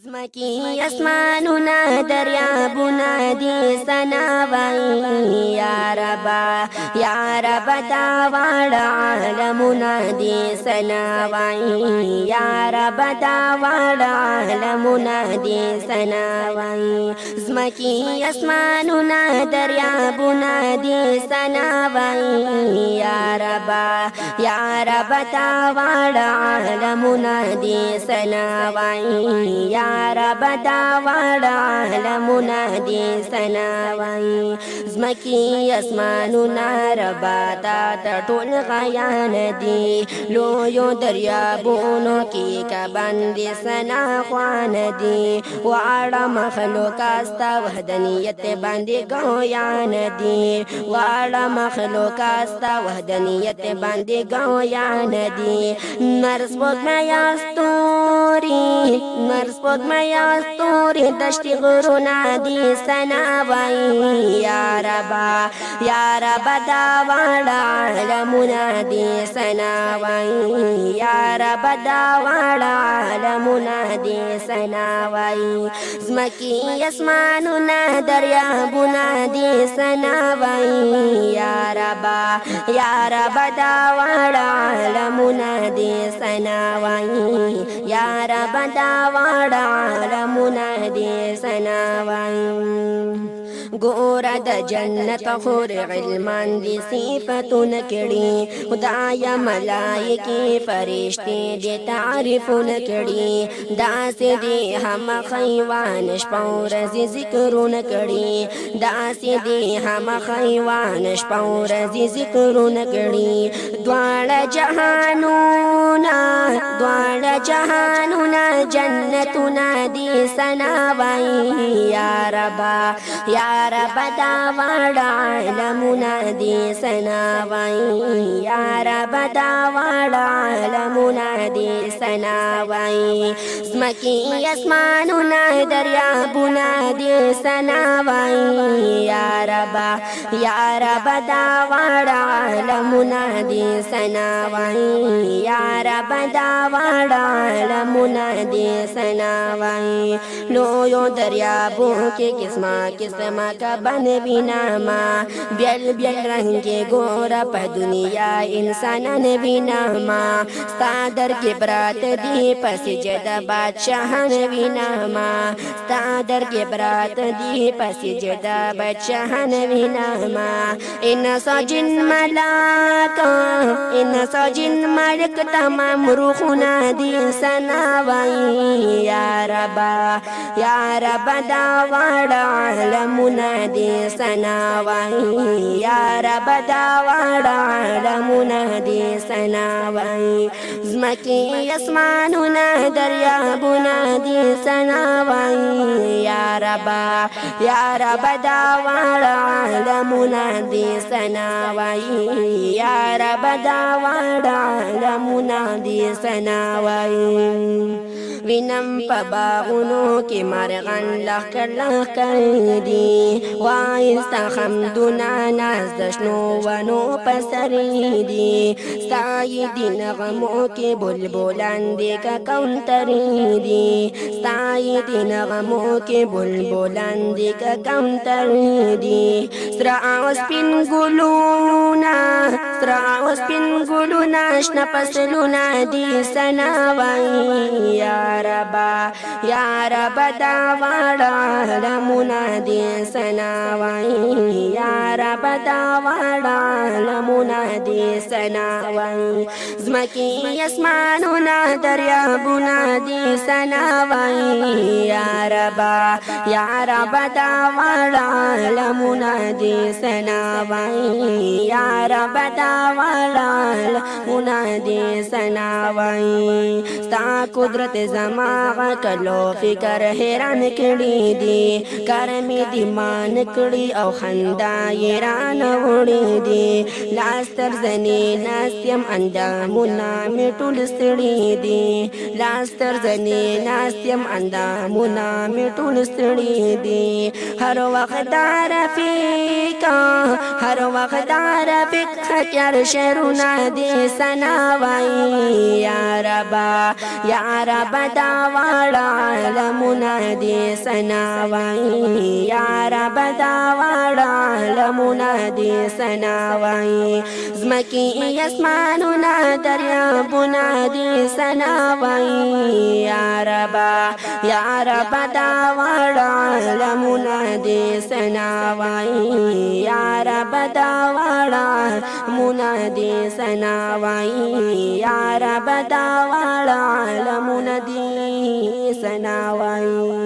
زمکی اسمانونا دریابونا دی سناوائی یا ربا یا ربا تاوار عالمونا دی سناوائی یا ربا تاوار عالمونا دی سناوائی زمکی اسمانونا دریابونا دی سناوائی یا ربا یا رب تا وړ عالمونه دې سنا وای یا رب تا وړ عالمونه دې سنا وای زمکی اسمانونه رب تا ټول غیان دې لویو دریابونو کې کا باندې سنا خوان دې واړه مخلوق استا وحدانیت باندې ګویان دې واړه مخلوق استا وحدانیت باندې کې یا ندی نرس ما یا ستوری نرس ما یا ستوری دشتي غرو ندی سنا وای یا ربا یا ربا دا وڑا عالمونه ندی سنا وای یا ربا دا وڑا عالمونه ندی سنا وای زمکی اسمانونه بو ندی سنا وای یا ربا یا ربا دا وڑا دواړه عالمونه دې ثنا وایي یا رب دواړه عالمونه دې ثنا وایي ګوره د جنت خور علمان دي صفاتونه کړي خدای ملائکه فرشتي دي تعریفونه کړي داسې دي هم حیوان شپور ذکرونه کړي داسې دي هم حیوان شپور ذکرونه کړي دواړه جهانونه دواړه جهانونه جنتونه دي سنا وای یا ربا یا یا رب دا وړا علمونه دې سناوي یا رب دا وړا علمونه دې سناوي زمکی اسمانونه دریابونه دې سناوي یا رب یا رب دا وړا علمونه دې سناوي را بدا واړه منا دې سنا وای لو یو دریا بو کې قسمه قسمه کا باندې بنا ما بیل بیل رنگ ګور په دنیا انسانان بنا ما ستادر کې برات دی پس جد بادشاہان بنا ما ستادر کې برات دی پس جد بادشاہان بنا ما ان سجن ملاک ان سجن ملک تم تمام روحونه دې سنا وای یا رب یا رب دا وړ عالمونه دې سنا وای یا رب دا وړ عالمونه دې سنا وای زمکی اسمانونه دریابونه دې سنا وای یا رب یا رب دا وړ عالمونه دې سنا وای یا رب دا وړ عالمونه دي سناوين وینم په باغونو کې مارغان لخر لخر دی وایستا حمدونه ناز د شنو ونو په سر دی ستای دی نغمو کې بلبلان دی که کونتر دی ستای دی نغمو کې بلبلان دی که کونتر دی سرا او سپین ګلونا سرا او سپین ګلونا شنه پسلونا دی سنا وایي रबा या रब दावाड़ा नमुना दे सनावाई या रब दावाड़ा नमुना दे सनावाई जमकी आसमानुना दरिया बुना दे सनावाई या रबा या रब दावाड़ा नमुना दे सनावाई या रब दावाड़ा नमुना दे सनावाई ता कुदरत زما غټلو فکر حیران کړي دي کار می دی مان کړي او خندا حیران وړي دي لاس تر زنی ناستیم اندامونه می ټول ستړي دي لاس تر زنی ناستیم اندامونه می ټول ستړي دي هر وخت دار فیکا هر وخت دار فکر کر شرونه دي سنا وای یا ربا یا ربا دا واړه عالمونه دې سنا وایي یا رب دا واړه عالمونه دې سنا وایي زمکې اسمانونه دریابونه دې سنا وایي یا رب یا رب دا واړه عالمونه دې سنا وایي یا رب دا واړه munadi sanawai ya rab dawala munadi sanawai